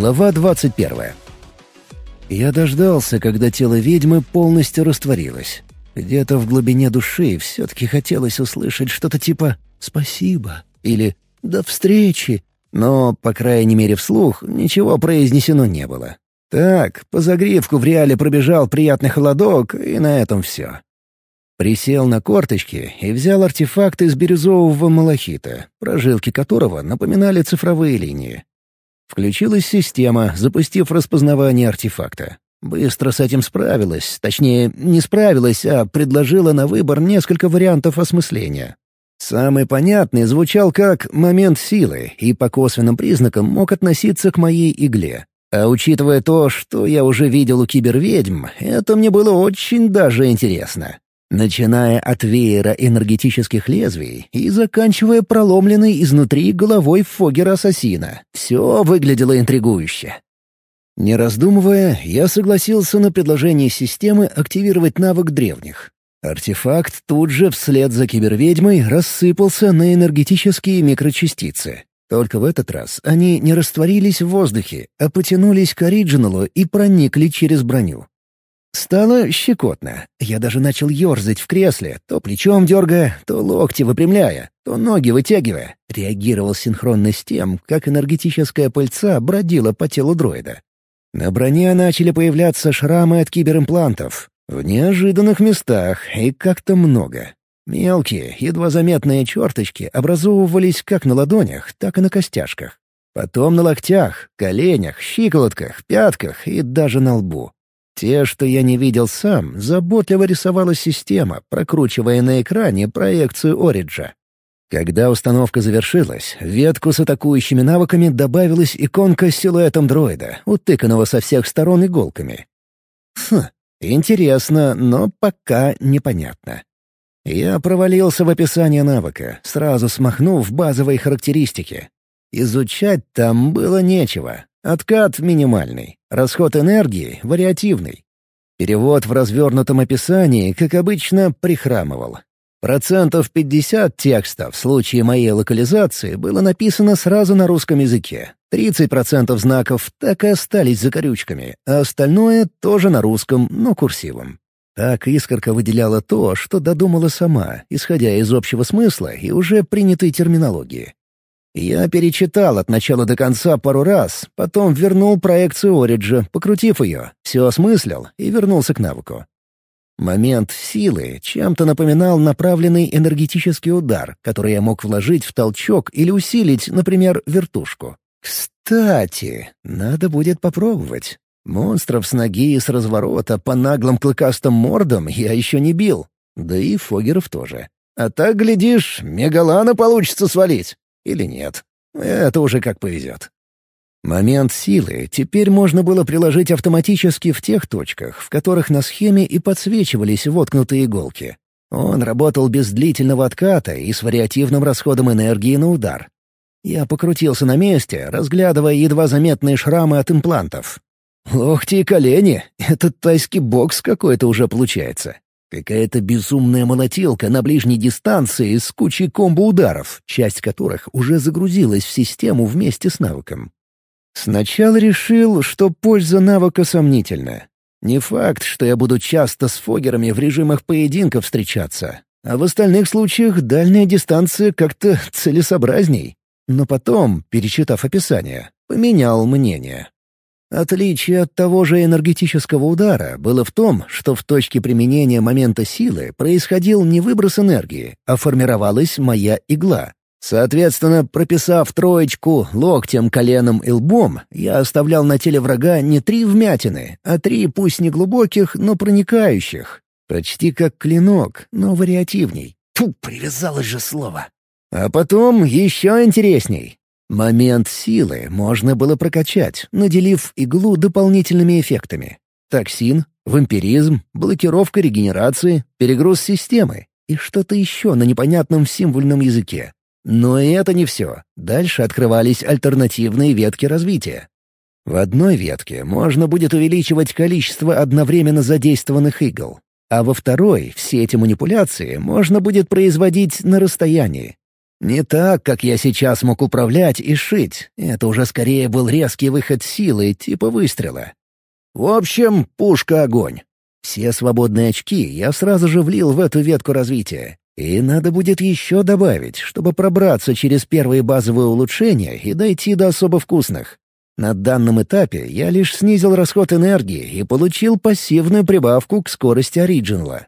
Глава 21. Я дождался, когда тело ведьмы полностью растворилось. Где-то в глубине души все-таки хотелось услышать что-то типа «спасибо» или «до встречи», но, по крайней мере вслух, ничего произнесено не было. Так, по загривку в реале пробежал приятный холодок, и на этом все. Присел на корточки и взял артефакт из бирюзового малахита, прожилки которого напоминали цифровые линии. Включилась система, запустив распознавание артефакта. Быстро с этим справилась, точнее, не справилась, а предложила на выбор несколько вариантов осмысления. Самый понятный звучал как «момент силы» и по косвенным признакам мог относиться к моей игле. А учитывая то, что я уже видел у киберведьм, это мне было очень даже интересно. Начиная от веера энергетических лезвий и заканчивая проломленной изнутри головой Фогера-ассасина. Все выглядело интригующе. Не раздумывая, я согласился на предложение системы активировать навык древних. Артефакт тут же вслед за киберведьмой рассыпался на энергетические микрочастицы. Только в этот раз они не растворились в воздухе, а потянулись к оригиналу и проникли через броню. Стало щекотно. Я даже начал ерзать в кресле, то плечом дергая, то локти выпрямляя, то ноги вытягивая. Реагировал синхронно с тем, как энергетическая пыльца бродила по телу дроида. На броне начали появляться шрамы от киберимплантов. В неожиданных местах и как-то много. Мелкие, едва заметные черточки образовывались как на ладонях, так и на костяшках. Потом на локтях, коленях, щиколотках, пятках и даже на лбу. Те, что я не видел сам, заботливо рисовала система, прокручивая на экране проекцию Ориджа. Когда установка завершилась, в ветку с атакующими навыками добавилась иконка с силуэтом дроида, утыканного со всех сторон иголками. Хм, интересно, но пока непонятно. Я провалился в описание навыка, сразу смахнув базовые характеристики. Изучать там было нечего, Откат минимальный, расход энергии вариативный. Перевод в развернутом описании, как обычно, прихрамывал. Процентов 50 текста в случае моей локализации было написано сразу на русском языке. 30% знаков так и остались за корючками, а остальное тоже на русском, но курсивом. Так искорка выделяла то, что додумала сама, исходя из общего смысла и уже принятой терминологии. Я перечитал от начала до конца пару раз, потом вернул проекцию Ориджа, покрутив ее, все осмыслил и вернулся к навыку. Момент силы чем-то напоминал направленный энергетический удар, который я мог вложить в толчок или усилить, например, вертушку. Кстати, надо будет попробовать. Монстров с ноги и с разворота по наглым клыкастым мордам я еще не бил. Да и фогеров тоже. А так, глядишь, мегалана получится свалить. Или нет. Это уже как повезет. Момент силы теперь можно было приложить автоматически в тех точках, в которых на схеме и подсвечивались воткнутые иголки. Он работал без длительного отката и с вариативным расходом энергии на удар. Я покрутился на месте, разглядывая едва заметные шрамы от имплантов. Локти и колени — этот тайский бокс какой-то уже получается. Какая-то безумная молотилка на ближней дистанции с кучей комбо-ударов, часть которых уже загрузилась в систему вместе с навыком. Сначала решил, что польза навыка сомнительна. Не факт, что я буду часто с фогерами в режимах поединка встречаться, а в остальных случаях дальняя дистанция как-то целесообразней. Но потом, перечитав описание, поменял мнение. Отличие от того же энергетического удара было в том, что в точке применения момента силы происходил не выброс энергии, а формировалась моя игла. Соответственно, прописав троечку локтем, коленом и лбом, я оставлял на теле врага не три вмятины, а три пусть не глубоких, но проникающих. Почти как клинок, но вариативней. Фу, привязалось же слово. А потом еще интересней. Момент силы можно было прокачать, наделив иглу дополнительными эффектами. Токсин, вампиризм, блокировка регенерации, перегруз системы и что-то еще на непонятном символьном языке. Но и это не все. Дальше открывались альтернативные ветки развития. В одной ветке можно будет увеличивать количество одновременно задействованных игл, а во второй все эти манипуляции можно будет производить на расстоянии. Не так, как я сейчас мог управлять и шить. Это уже скорее был резкий выход силы, типа выстрела. В общем, пушка-огонь. Все свободные очки я сразу же влил в эту ветку развития. И надо будет еще добавить, чтобы пробраться через первые базовые улучшения и дойти до особо вкусных. На данном этапе я лишь снизил расход энергии и получил пассивную прибавку к скорости оригинала.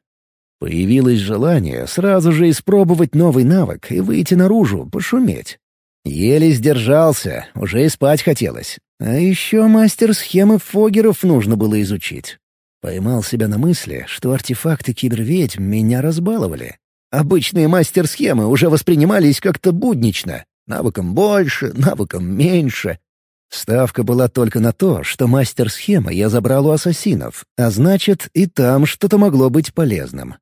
Появилось желание сразу же испробовать новый навык и выйти наружу, пошуметь. Еле сдержался, уже и спать хотелось. А еще мастер схемы фогеров нужно было изучить. Поймал себя на мысли, что артефакты киберведьм меня разбаловали. Обычные мастер-схемы уже воспринимались как-то буднично. Навыком больше, навыком меньше. Ставка была только на то, что мастер-схемы я забрал у ассасинов, а значит, и там что-то могло быть полезным.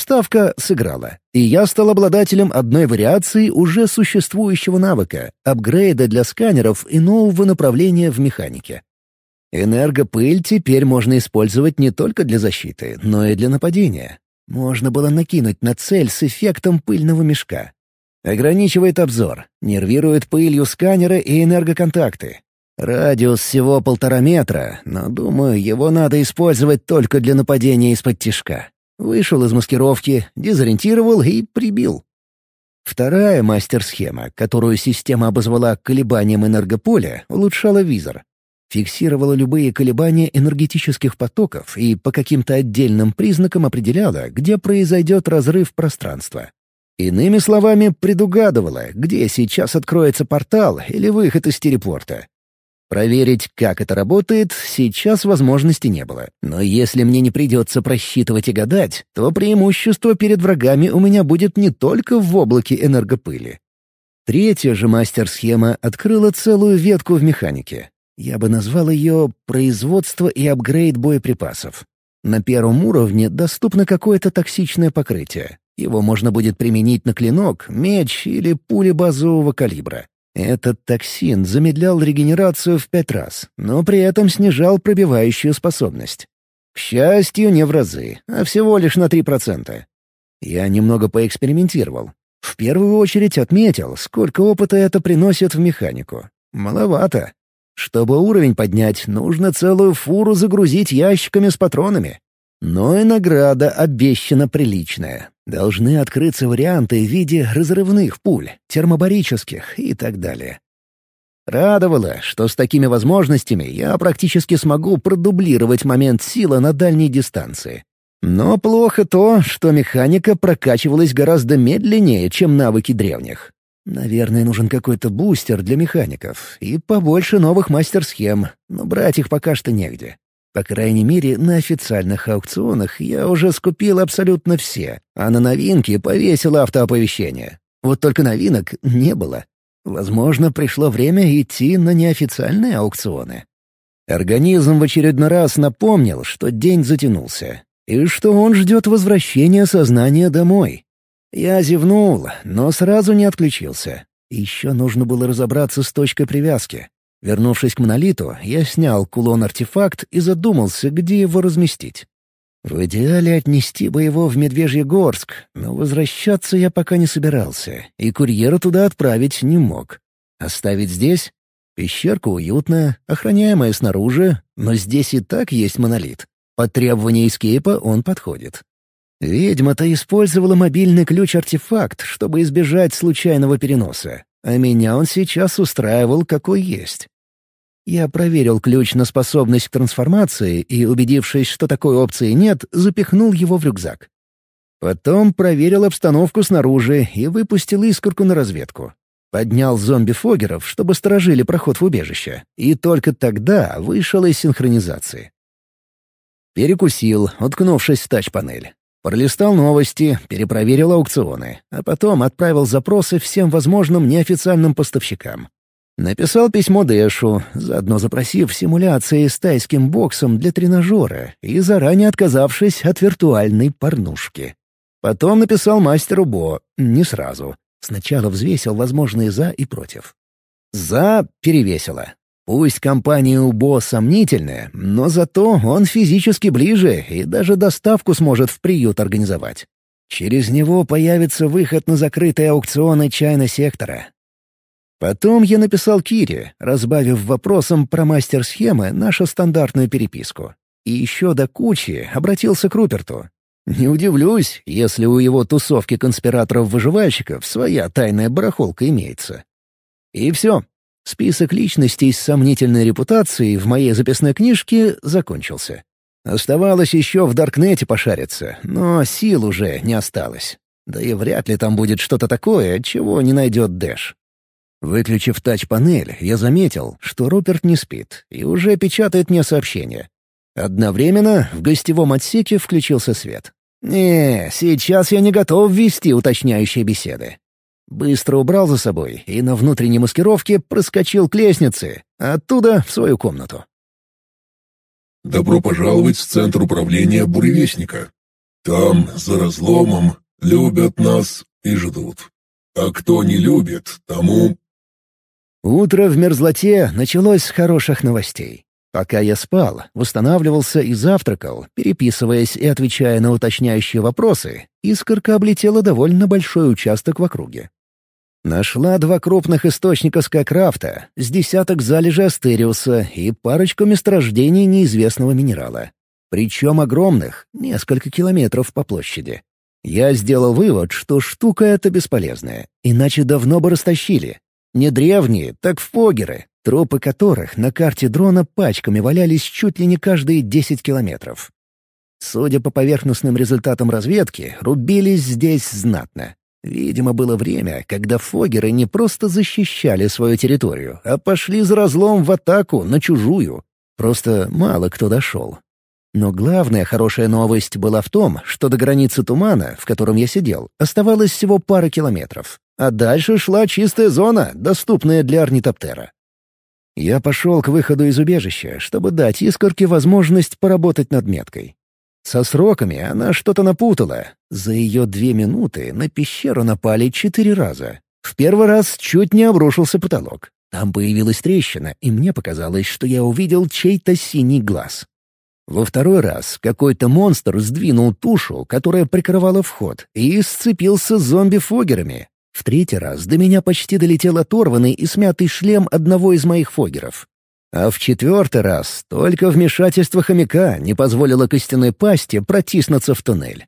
Ставка сыграла, и я стал обладателем одной вариации уже существующего навыка — апгрейда для сканеров и нового направления в механике. Энергопыль теперь можно использовать не только для защиты, но и для нападения. Можно было накинуть на цель с эффектом пыльного мешка. Ограничивает обзор, нервирует пылью сканеры и энергоконтакты. Радиус всего полтора метра, но, думаю, его надо использовать только для нападения из-под тишка. Вышел из маскировки, дезориентировал и прибил. Вторая мастер-схема, которую система обозвала колебанием энергополя, улучшала визор. Фиксировала любые колебания энергетических потоков и по каким-то отдельным признакам определяла, где произойдет разрыв пространства. Иными словами, предугадывала, где сейчас откроется портал или выход из телепорта. Проверить, как это работает, сейчас возможности не было. Но если мне не придется просчитывать и гадать, то преимущество перед врагами у меня будет не только в облаке энергопыли. Третья же мастер-схема открыла целую ветку в механике. Я бы назвал ее «производство и апгрейд боеприпасов». На первом уровне доступно какое-то токсичное покрытие. Его можно будет применить на клинок, меч или пули базового калибра. Этот токсин замедлял регенерацию в пять раз, но при этом снижал пробивающую способность. К счастью, не в разы, а всего лишь на 3%. Я немного поэкспериментировал. В первую очередь отметил, сколько опыта это приносит в механику. Маловато. Чтобы уровень поднять, нужно целую фуру загрузить ящиками с патронами. Но и награда обещана приличная. Должны открыться варианты в виде разрывных пуль, термобарических и так далее. Радовало, что с такими возможностями я практически смогу продублировать момент силы на дальней дистанции. Но плохо то, что механика прокачивалась гораздо медленнее, чем навыки древних. Наверное, нужен какой-то бустер для механиков и побольше новых мастер-схем, но брать их пока что негде. По крайней мере, на официальных аукционах я уже скупил абсолютно все, а на новинки повесил автооповещение. Вот только новинок не было. Возможно, пришло время идти на неофициальные аукционы. Организм в очередной раз напомнил, что день затянулся, и что он ждет возвращения сознания домой. Я зевнул, но сразу не отключился. Еще нужно было разобраться с точкой привязки. Вернувшись к монолиту, я снял кулон-артефакт и задумался, где его разместить. В идеале отнести бы его в Медвежьегорск, но возвращаться я пока не собирался, и курьера туда отправить не мог. Оставить здесь? Пещерка уютная, охраняемая снаружи, но здесь и так есть монолит. Под требования эскейпа он подходит. Ведьма-то использовала мобильный ключ-артефакт, чтобы избежать случайного переноса, а меня он сейчас устраивал какой есть. Я проверил ключ на способность к трансформации и, убедившись, что такой опции нет, запихнул его в рюкзак. Потом проверил обстановку снаружи и выпустил искорку на разведку. Поднял зомби-фогеров, чтобы сторожили проход в убежище, и только тогда вышел из синхронизации. Перекусил, уткнувшись в тач-панель. Пролистал новости, перепроверил аукционы, а потом отправил запросы всем возможным неофициальным поставщикам. Написал письмо Дэшу, заодно запросив симуляции с тайским боксом для тренажера и заранее отказавшись от виртуальной порнушки. Потом написал мастеру Бо, не сразу. Сначала взвесил возможные «за» и «против». «За» перевесило. Пусть компания у Бо сомнительная, но зато он физически ближе и даже доставку сможет в приют организовать. Через него появится выход на закрытые аукционы чайно-сектора. Потом я написал Кире, разбавив вопросом про мастер-схемы нашу стандартную переписку. И еще до кучи обратился к Руперту. Не удивлюсь, если у его тусовки конспираторов-выживальщиков своя тайная барахолка имеется. И все. Список личностей с сомнительной репутацией в моей записной книжке закончился. Оставалось еще в Даркнете пошариться, но сил уже не осталось. Да и вряд ли там будет что-то такое, чего не найдет Дэш. Выключив тач-панель, я заметил, что Руперт не спит и уже печатает мне сообщение. Одновременно в гостевом отсеке включился свет. «Не, сейчас я не готов вести уточняющие беседы». Быстро убрал за собой и на внутренней маскировке проскочил к лестнице, оттуда в свою комнату. «Добро пожаловать в Центр управления Буревестника. Там, за разломом, любят нас и ждут. А кто не любит, тому...» Утро в мерзлоте началось с хороших новостей. Пока я спал, восстанавливался и завтракал, переписываясь и отвечая на уточняющие вопросы, искорка облетела довольно большой участок в округе. Нашла два крупных источника скакрафта, с десяток залежей астериуса и парочку месторождений неизвестного минерала. Причем огромных, несколько километров по площади. Я сделал вывод, что штука эта бесполезная, иначе давно бы растащили. Не древние, так фогеры, трупы которых на карте дрона пачками валялись чуть ли не каждые 10 километров. Судя по поверхностным результатам разведки, рубились здесь знатно. Видимо, было время, когда фогеры не просто защищали свою территорию, а пошли за разлом в атаку на чужую. Просто мало кто дошел. Но главная хорошая новость была в том, что до границы тумана, в котором я сидел, оставалось всего пара километров. А дальше шла чистая зона, доступная для орнитоптера. Я пошел к выходу из убежища, чтобы дать искорке возможность поработать над меткой. Со сроками она что-то напутала. За ее две минуты на пещеру напали четыре раза. В первый раз чуть не обрушился потолок. Там появилась трещина, и мне показалось, что я увидел чей-то синий глаз. Во второй раз какой-то монстр сдвинул тушу, которая прикрывала вход, и сцепился с зомби-фогерами, в третий раз до меня почти долетел оторванный и смятый шлем одного из моих фогеров. А в четвертый раз только вмешательство хомяка не позволило костяной пасти протиснуться в туннель.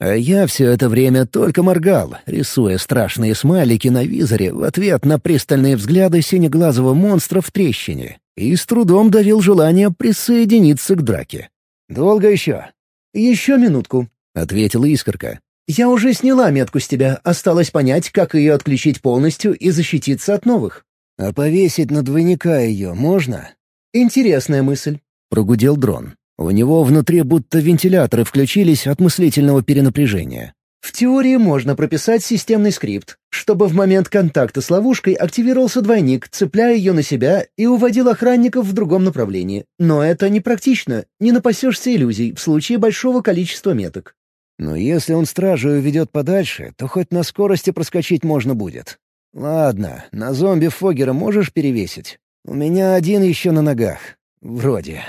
А я все это время только моргал, рисуя страшные смайлики на визоре в ответ на пристальные взгляды синеглазого монстра в трещине, и с трудом давил желание присоединиться к драке. «Долго еще?» «Еще минутку», — ответила искорка. «Я уже сняла метку с тебя, осталось понять, как ее отключить полностью и защититься от новых». «А повесить на двойника ее можно?» «Интересная мысль», — прогудел дрон. У него внутри будто вентиляторы включились от мыслительного перенапряжения. В теории можно прописать системный скрипт, чтобы в момент контакта с ловушкой активировался двойник, цепляя ее на себя и уводил охранников в другом направлении. Но это непрактично, не напасешься иллюзий в случае большого количества меток. Но если он стражу уведет подальше, то хоть на скорости проскочить можно будет. Ладно, на зомби Фогера можешь перевесить? У меня один еще на ногах. Вроде.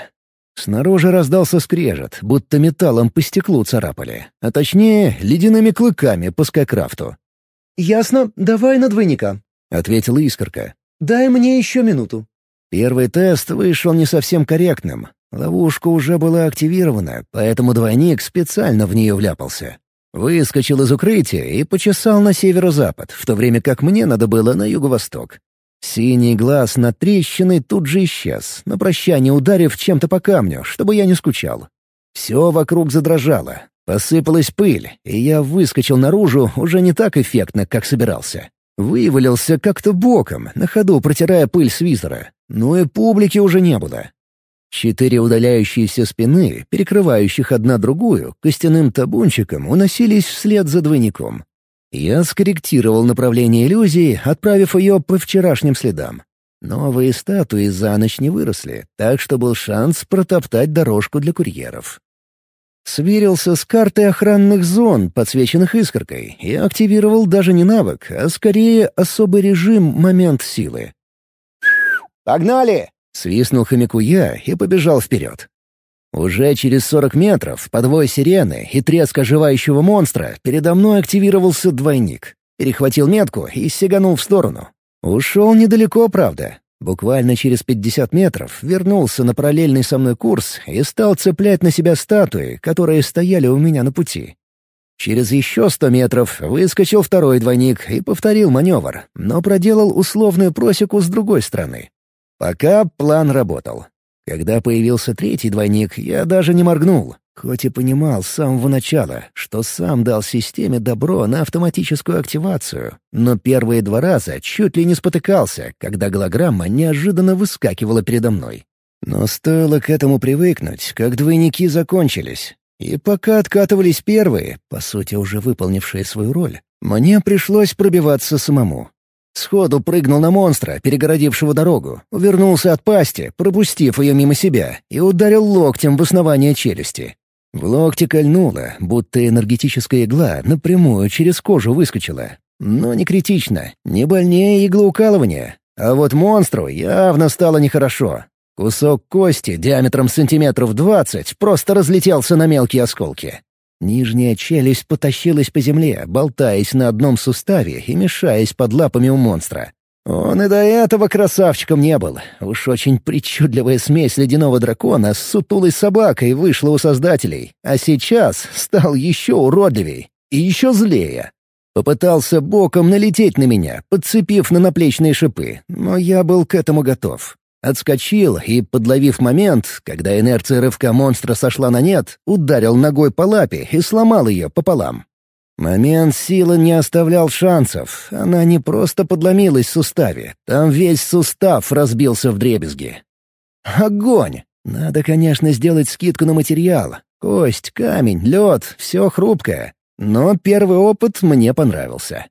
Снаружи раздался скрежет, будто металлом по стеклу царапали, а точнее, ледяными клыками по скайкрафту. «Ясно, давай на двойника», — ответила искорка. «Дай мне еще минуту». Первый тест вышел не совсем корректным, Ловушка уже была активирована, поэтому двойник специально в нее вляпался. Выскочил из укрытия и почесал на северо-запад, в то время как мне надо было на юго-восток. Синий глаз над трещиной тут же исчез, на прощание ударив чем-то по камню, чтобы я не скучал. Все вокруг задрожало, посыпалась пыль, и я выскочил наружу уже не так эффектно, как собирался. Вывалился как-то боком, на ходу протирая пыль с визора. Но и публики уже не было. Четыре удаляющиеся спины, перекрывающих одна другую, костяным табунчиком уносились вслед за двойником. Я скорректировал направление иллюзии, отправив ее по вчерашним следам. Новые статуи за ночь не выросли, так что был шанс протоптать дорожку для курьеров. Сверился с картой охранных зон, подсвеченных искоркой, и активировал даже не навык, а скорее особый режим «Момент силы». «Погнали!» Свистнул хомяку я и побежал вперед. Уже через 40 метров, под вой сирены и треск оживающего монстра, передо мной активировался двойник. Перехватил метку и сиганул в сторону. Ушел недалеко, правда. Буквально через 50 метров вернулся на параллельный со мной курс и стал цеплять на себя статуи, которые стояли у меня на пути. Через еще сто метров выскочил второй двойник и повторил маневр, но проделал условную просеку с другой стороны. Пока план работал. Когда появился третий двойник, я даже не моргнул, хоть и понимал с самого начала, что сам дал системе добро на автоматическую активацию, но первые два раза чуть ли не спотыкался, когда голограмма неожиданно выскакивала передо мной. Но стоило к этому привыкнуть, как двойники закончились. И пока откатывались первые, по сути уже выполнившие свою роль, мне пришлось пробиваться самому. Сходу прыгнул на монстра, перегородившего дорогу, увернулся от пасти, пропустив ее мимо себя, и ударил локтем в основание челюсти. В локте кольнуло, будто энергетическая игла напрямую через кожу выскочила. Но не критично, не больнее иглоукалывания. А вот монстру явно стало нехорошо. Кусок кости диаметром сантиметров двадцать просто разлетелся на мелкие осколки. Нижняя челюсть потащилась по земле, болтаясь на одном суставе и мешаясь под лапами у монстра. Он и до этого красавчиком не был. Уж очень причудливая смесь ледяного дракона с сутулой собакой вышла у создателей, а сейчас стал еще уродливей и еще злее. Попытался боком налететь на меня, подцепив на наплечные шипы, но я был к этому готов. Отскочил и, подловив момент, когда инерция рывка монстра сошла на нет, ударил ногой по лапе и сломал ее пополам. Момент силы не оставлял шансов. Она не просто подломилась в суставе. Там весь сустав разбился в дребезги. Огонь! Надо, конечно, сделать скидку на материал. Кость, камень, лед — все хрупкое. Но первый опыт мне понравился.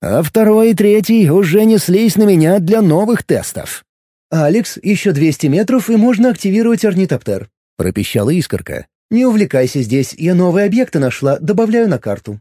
А второй и третий уже неслись на меня для новых тестов. «Алекс, еще 200 метров, и можно активировать орнитоптер», — пропищала искорка. «Не увлекайся здесь, я новые объекты нашла, добавляю на карту».